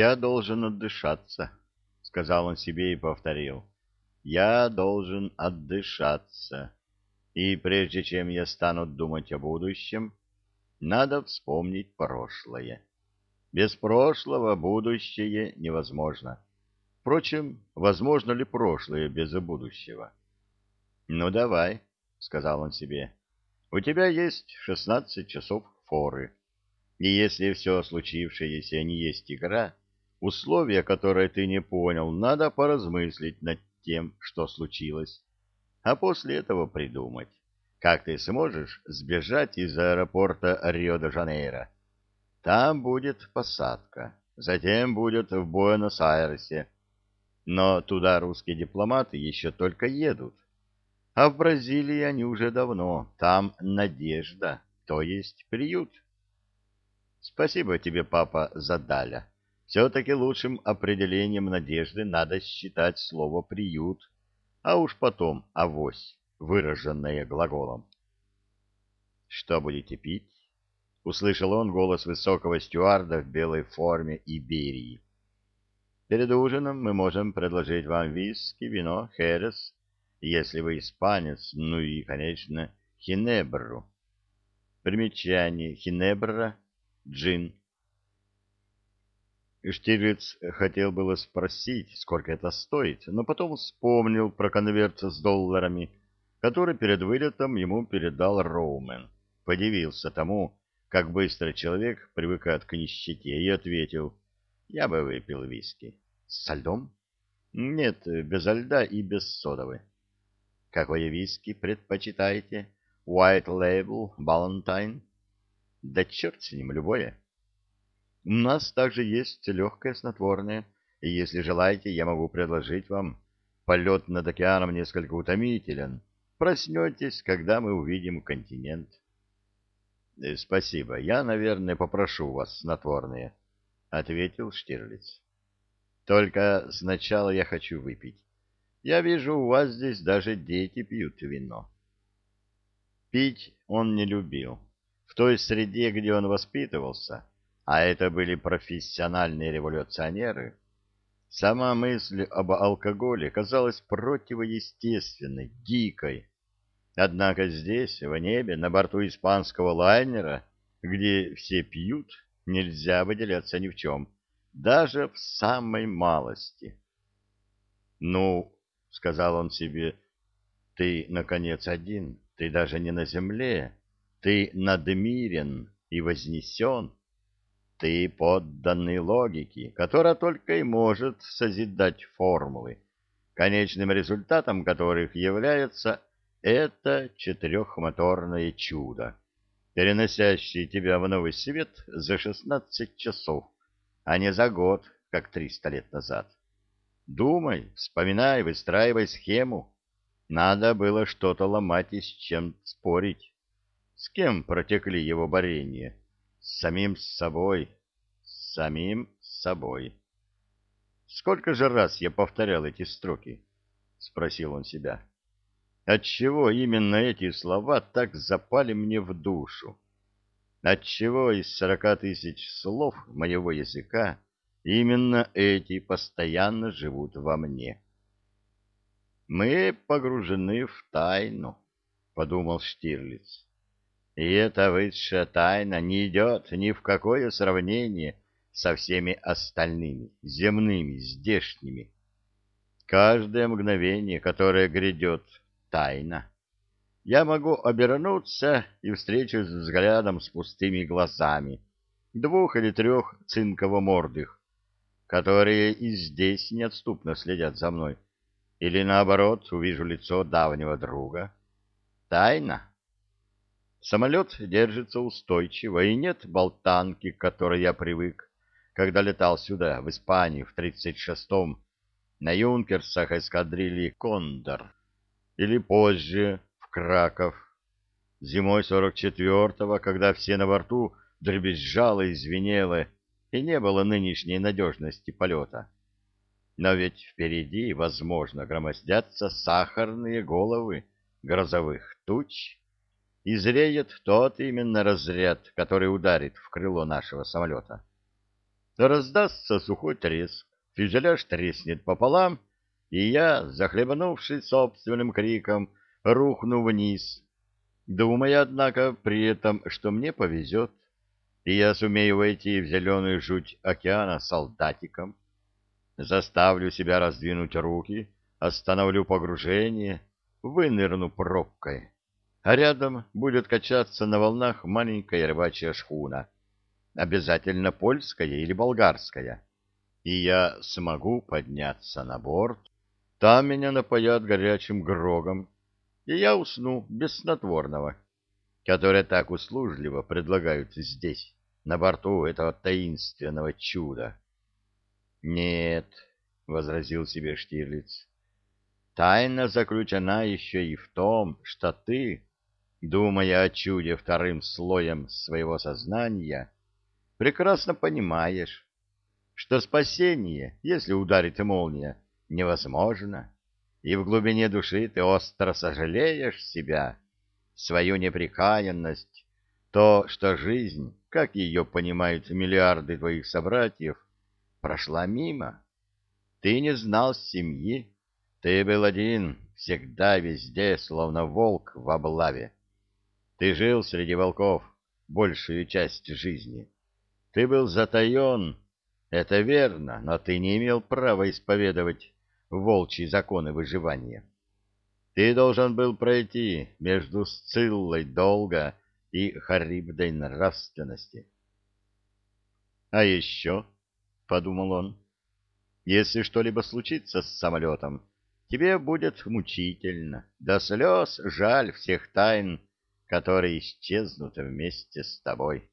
«Я должен отдышаться», — сказал он себе и повторил. «Я должен отдышаться. И прежде чем я стану думать о будущем, надо вспомнить прошлое. Без прошлого будущее невозможно. Впрочем, возможно ли прошлое без будущего? «Ну, давай», — сказал он себе, — «у тебя есть шестнадцать часов форы. И если все случившееся не есть игра, условия, которые ты не понял, надо поразмыслить над тем, что случилось, а после этого придумать, как ты сможешь сбежать из аэропорта Рио-де-Жанейро. Там будет посадка, затем будет в Буэнос-Айресе, но туда русские дипломаты еще только едут. А в Бразилии они уже давно. Там надежда, то есть приют. Спасибо тебе, папа, за Даля. Все-таки лучшим определением надежды надо считать слово «приют», а уж потом «авось», выраженное глаголом. «Что будете пить?» — услышал он голос высокого стюарда в белой форме Иберии. Перед ужином мы можем предложить вам виски, вино, херес, если вы испанец, ну и, конечно, хинебру. Примечание хинебра — джин. Штирлиц хотел было спросить, сколько это стоит, но потом вспомнил про конверт с долларами, который перед вылетом ему передал Роумен. Подивился тому, как быстро человек привыкает к нищете, и ответил — я бы выпил виски. Со льдом? Нет, без льда и без содовой. Какое виски предпочитаете? White Label, Valentine? Да черт с ним, любое. У нас также есть легкое снотворное, и если желаете, я могу предложить вам. Полет над океаном несколько утомителен. Проснетесь, когда мы увидим континент. Э, — Спасибо. Я, наверное, попрошу вас снотворное. — ответил Штирлиц. — Только сначала я хочу выпить. Я вижу, у вас здесь даже дети пьют вино. Пить он не любил. В той среде, где он воспитывался, а это были профессиональные революционеры, сама мысль об алкоголе казалась противоестественной, дикой. Однако здесь, в небе, на борту испанского лайнера, где все пьют, нельзя выделяться ни в чем, даже в самой малости. «Ну, — сказал он себе, — ты, наконец, один, ты даже не на земле, ты надмирен и вознесен, ты подданный логике, которая только и может созидать формулы, конечным результатом которых является это четырехмоторное чудо переносящий тебя в новый свет за шестнадцать часов, а не за год, как триста лет назад. Думай, вспоминай, выстраивай схему. Надо было что-то ломать и с чем спорить. С кем протекли его борения? С самим собой. С самим собой. Сколько же раз я повторял эти строки? — спросил он себя. Отчего именно эти слова так запали мне в душу? Отчего из сорока тысяч слов моего языка именно эти постоянно живут во мне? «Мы погружены в тайну», — подумал Штирлиц. «И эта высшая тайна не идет ни в какое сравнение со всеми остальными, земными, здешними. Каждое мгновение, которое грядет тайна. Я могу обернуться и встречусь взглядом с пустыми глазами двух или трех цинково-мордых, которые и здесь неотступно следят за мной. Или, наоборот, увижу лицо давнего друга. Тайна. Самолет держится устойчиво, и нет болтанки, к которой я привык, когда летал сюда, в Испанию, в 36-м, на юнкерсах эскадрильи «Кондор» или позже в Краков. Зимой 44-го, когда все на борту дребезжало и звенело, и не было нынешней надежности полета. Но ведь впереди, возможно, громоздятся сахарные головы грозовых туч, и зреет тот именно разряд, который ударит в крыло нашего самолета. раздастся сухой треск, фюзеляж треснет пополам, и я, захлебнувшись собственным криком, рухну вниз, думая, однако, при этом, что мне повезет, и я сумею войти в зеленую жуть океана солдатиком, заставлю себя раздвинуть руки, остановлю погружение, вынырну пробкой, а рядом будет качаться на волнах маленькая рыбачья шхуна, обязательно польская или болгарская, и я смогу подняться на борт, там меня напоят горячим грогом, и я усну без снотворного, которое так услужливо предлагают здесь, на борту этого таинственного чуда. — Нет, — возразил себе Штирлиц, — тайна заключена еще и в том, что ты, думая о чуде вторым слоем своего сознания, прекрасно понимаешь, что спасение, если ударит молния, невозможно, и в глубине души ты остро сожалеешь себя, свою неприкаянность, то, что жизнь, как ее понимают миллиарды твоих собратьев, прошла мимо. Ты не знал семьи, ты был один, всегда везде, словно волк в облаве. Ты жил среди волков большую часть жизни. Ты был затаен, это верно, но ты не имел права исповедовать волчьи законы выживания. Ты должен был пройти между Сциллой долго и Харибдой нравственности. А еще, — подумал он, — если что-либо случится с самолетом, тебе будет мучительно, до слез жаль всех тайн, которые исчезнут вместе с тобой.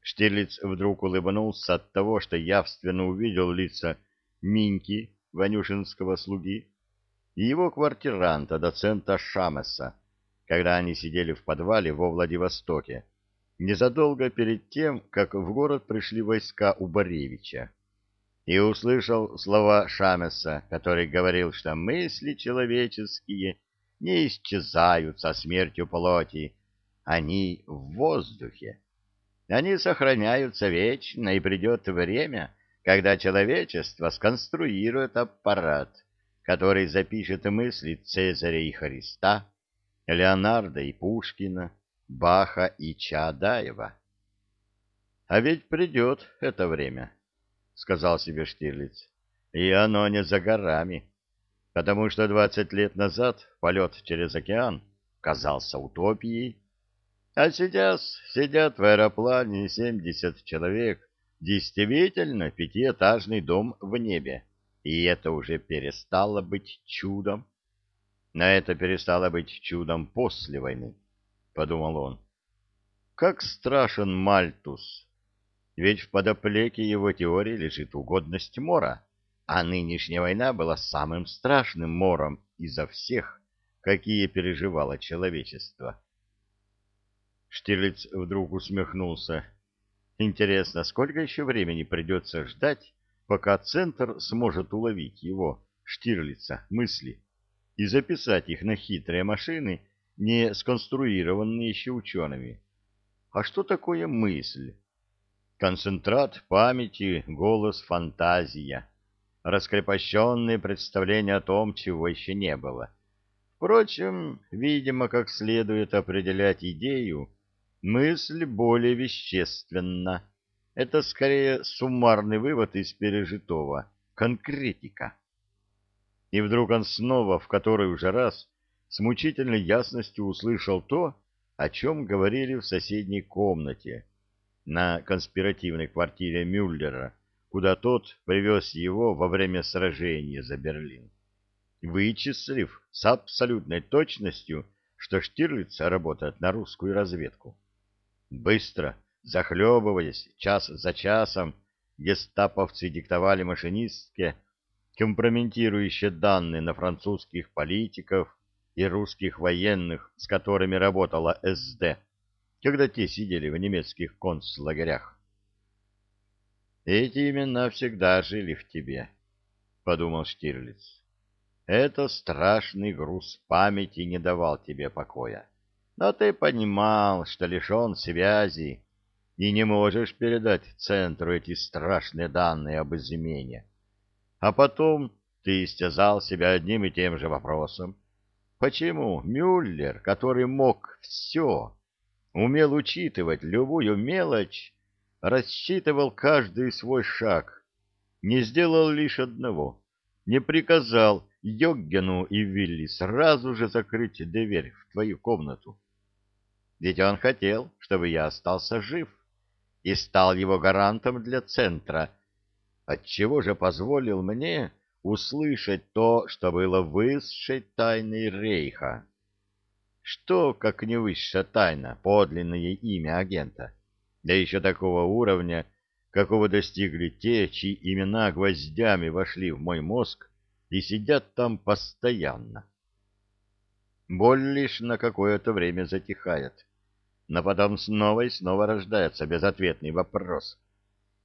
Штирлиц вдруг улыбнулся от того, что явственно увидел лица Миньки, Ванюшинского слуги, и его квартиранта, доцента Шамеса, когда они сидели в подвале во Владивостоке, незадолго перед тем, как в город пришли войска у Боревича, и услышал слова Шамеса, который говорил, что мысли человеческие не исчезают со смертью плоти, они в воздухе. Они сохраняются вечно, и придет время, когда человечество сконструирует аппарат, который запишет мысли Цезаря и Христа, Леонардо и Пушкина, Баха и Чаадаева. «А ведь придет это время», — сказал себе Штирлиц, — «и оно не за горами, потому что двадцать лет назад полет через океан казался утопией, а сейчас сидят в аэроплане семьдесят человек, действительно пятиэтажный дом в небе, и это уже перестало быть чудом. Но это перестало быть чудом после войны, — подумал он. Как страшен Мальтус! Ведь в подоплеке его теории лежит угодность мора, а нынешняя война была самым страшным мором изо всех, какие переживало человечество. Штирлиц вдруг усмехнулся. Интересно, сколько еще времени придется ждать, пока Центр сможет уловить его, Штирлица, мысли и записать их на хитрые машины, не сконструированные еще учеными. А что такое мысль? Концентрат памяти, голос, фантазия, раскрепощенные представления о том, чего еще не было. Впрочем, видимо, как следует определять идею, Мысль более вещественна. Это скорее суммарный вывод из пережитого, конкретика. И вдруг он снова, в который уже раз, с мучительной ясностью услышал то, о чем говорили в соседней комнате, на конспиративной квартире Мюллера, куда тот привез его во время сражения за Берлин. Вычислив с абсолютной точностью, что Штирлиц работает на русскую разведку. Быстро, захлебываясь, час за часом, гестаповцы диктовали машинистке компрометирующие данные на французских политиков и русских военных, с которыми работала СД, когда те сидели в немецких концлагерях. «Эти имена всегда жили в тебе», — подумал Штирлиц. «Это страшный груз памяти не давал тебе покоя» но ты понимал, что лишен связи, и не можешь передать центру эти страшные данные об измене. А потом ты истязал себя одним и тем же вопросом. Почему Мюллер, который мог все, умел учитывать любую мелочь, рассчитывал каждый свой шаг, не сделал лишь одного, не приказал Йоггену и Вилли сразу же закрыть дверь в твою комнату? Ведь он хотел, чтобы я остался жив и стал его гарантом для центра, отчего же позволил мне услышать то, что было высшей тайной Рейха. Что, как не высшая тайна, подлинное имя агента? Да еще такого уровня, какого достигли те, чьи имена гвоздями вошли в мой мозг и сидят там постоянно. Боль лишь на какое-то время затихает, но потом снова и снова рождается безответный вопрос.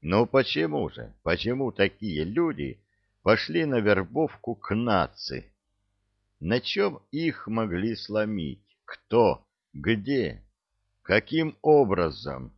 Ну почему же, почему такие люди пошли на вербовку к нации? На чем их могли сломить? Кто? Где? Каким образом?